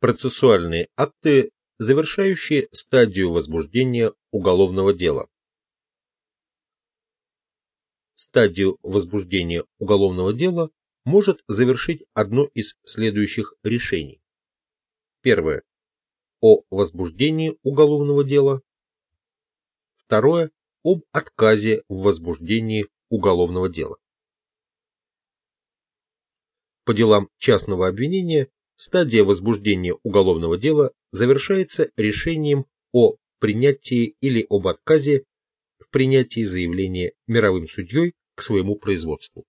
Процессуальные акты, завершающие стадию возбуждения уголовного дела. Стадию возбуждения уголовного дела может завершить одно из следующих решений. Первое. О возбуждении уголовного дела. Второе. Об отказе в возбуждении уголовного дела. По делам частного обвинения стадия возбуждения уголовного дела завершается решением о принятии или об отказе в принятии заявления мировым судьей к своему производству.